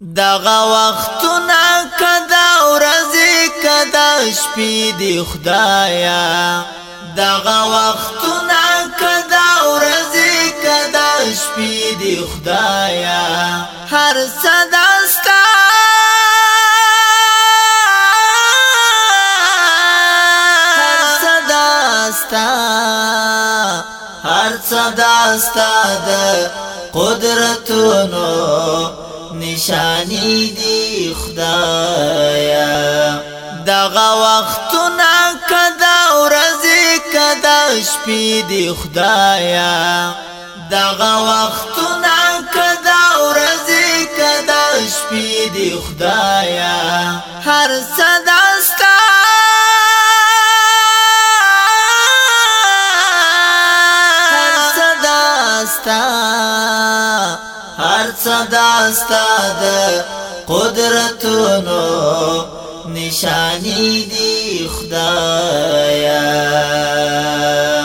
دغه وختونه کدا ورځې کدا شپې دی خدایا دغه وختونه کدا ورځې کدا شپې دی خدایا هر صدا ستا هر صدا ستا هر صدا ستا د قدرتونو نشانی دی خدایا دغه وختونه کدا ورځې کدا شپې دی خدایا دغه وختونه کدا ورځې کدا شپې دی خدایا قدرتونو نشانی دی خدایا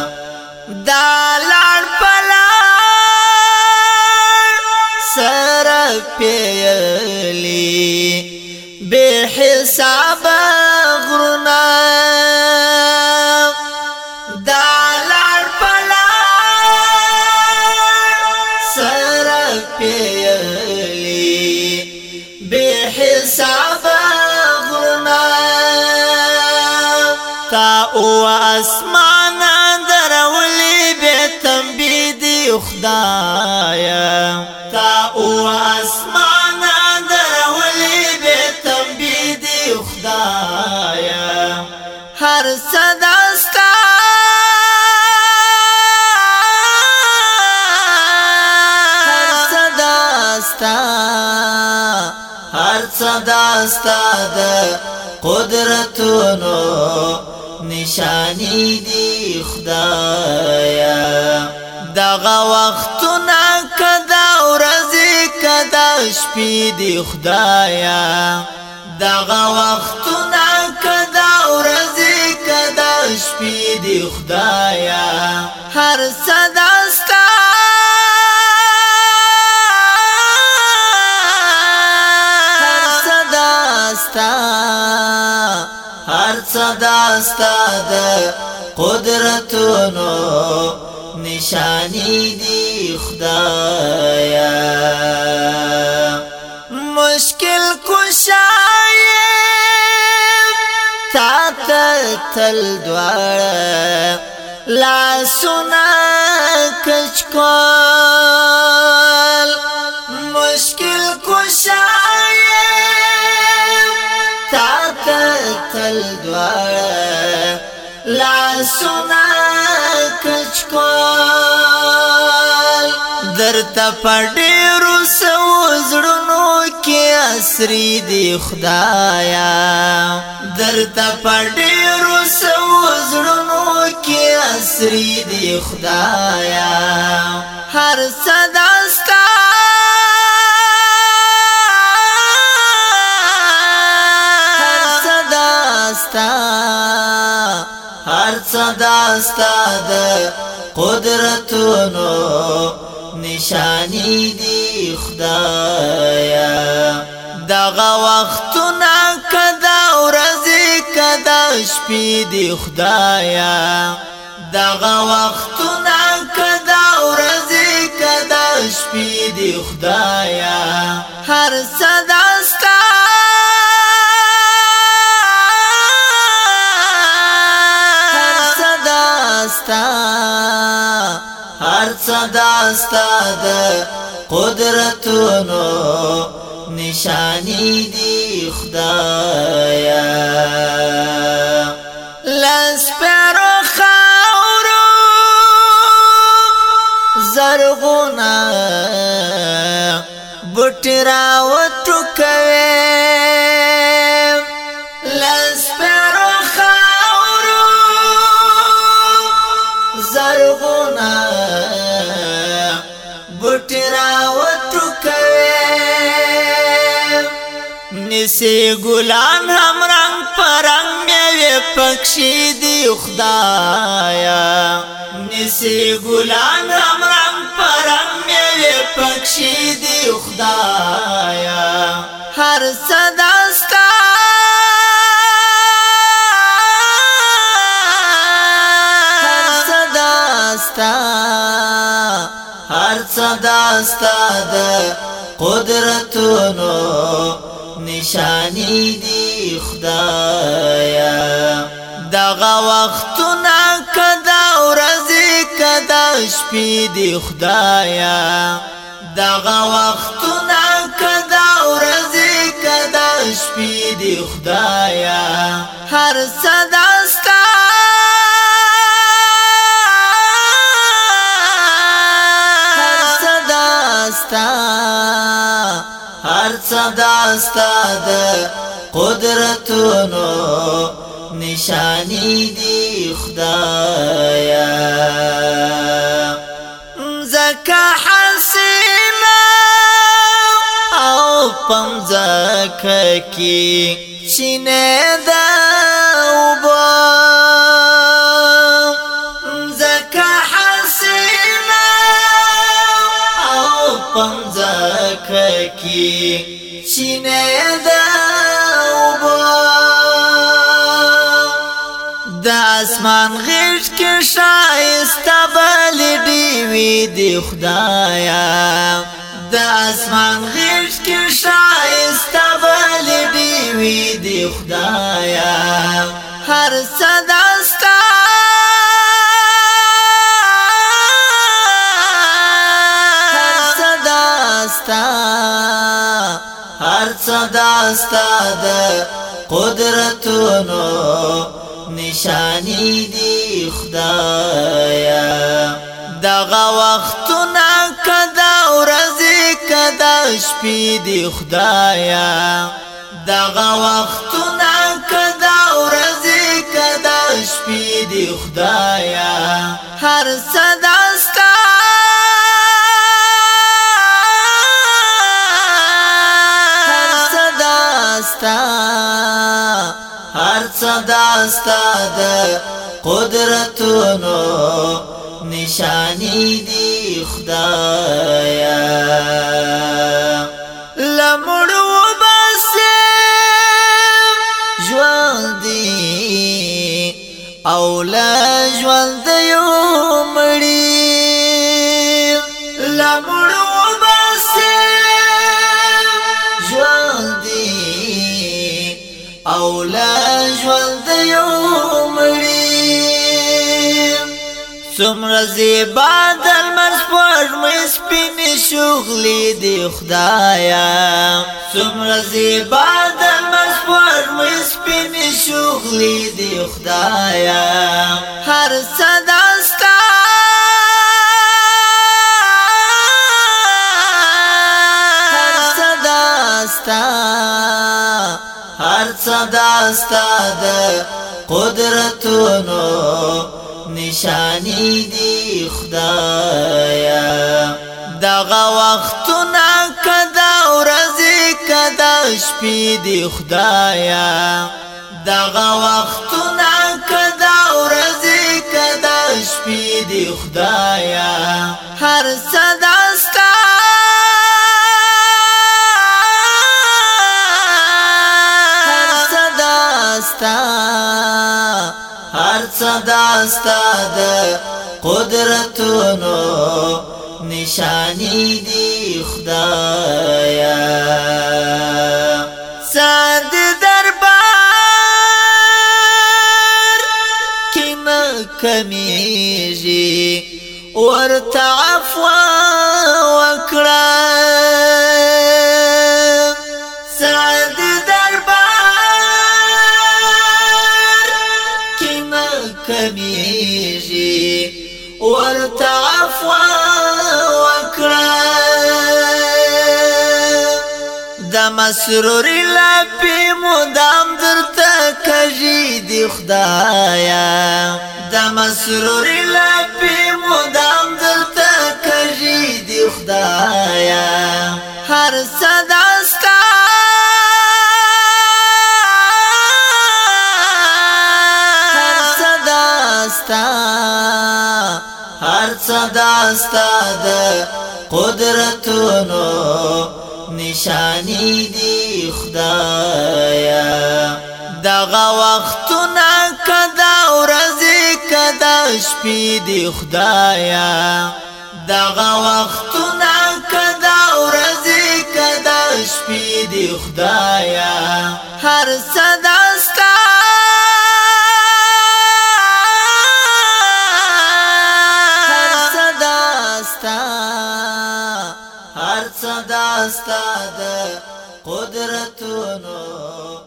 خدایا تا او اسمان درولې به تنبی دی خدایا هر صدا ستا هر صدا ستا هر صدا ستا د قدرتونو نشانی دی خدایا هغه وختونه کدا ورځې کدا شپې دی خدایا دغه وختونه کدا ورځې کدا شپې دی خدایا هر صدا ستا هر صدا ستا هر صدا ستا د قدرتونو دی خدايا مشكل كشاي تات تل دوار لا سنا كشكال مشكل كشاي تات تل دوار لا سنا كشكال در ته پډېرو سو زړونو کې اسري دی خدایا در ته پډېرو سو زړونو کې اسري دی خدایا هر صدا ستا هر صدا ستا هر صدا ستا د قدرتونو نشانی دی خدایا دغه وختونه کدا ورځې کدا شپې دی خدایا دغه وختونه کدا ورځې کدا شپې دی خدایا هر صدا ستا صدا ستاد قدرتونو نشانی دی خدایا لس پرو خاورو زرغونا بوٹی راو بوټی راوت کوي نسی ګلان هم رنگ پرنګ میوه پکشي دی خدایا نسی ګلان هم رنگ پرنګ میوه پکشي دی خدایا هر صدا صدا ستاد قدرتونو نشانی دی خدایا دغه وختونه کدا ورځې کدا شپې دی خدایا دغه وختونه کدا ورځې کدا شپې دی خدایا هر صد داستا هر څه داستا د قدرتونو نشانی دی خدایا زکا حسینا او پم زکا کی شینه ده د اسمان غیږ کې شایسته بل دی وی دی خدایا د اسمان غیږ کې شایسته بل دی وی دی خدایا هر صدا ستا هر صدا ستا هر صدا ستا د قدرتونو نشانی دی خدایا دغه وختونه کدا ورځې کدا شپې دی خدایا دغه وختونه کدا ورځې کدا شپې دی خدایا هر صدا استاد قدرتونو نشانی دی خدایا څومره زیبا د لمر سپوږمۍ سپینې شغلې دی خدایا څومره زیبا د لمر سپوږمۍ سپینې شغلې دی خدایا هر څه داستا هر څه داستا هر څه داستا د قدرتونو نشانی دی خدایا دغه وختونه کدا ورځې کدا شپې دی خدایا دغه وختونه کدا ورځې کدا شپې دی خدایا هر څه صدا استاد قدرتونو نشانی دی خدایا ساند دربار کی نکمیجی ورتع کمیږي ورته عفوا وکړه د مسرور لپی مدام درته کږي دی خدایا د مسرور لپی داستا د قدرتونو نشانی دی خدایا دغه وختونه کدا ورځې کدا شپې دی خدایا دغه وختونه کدا ورځې کدا شپې دی خدایا هر څه استاد قدرتونو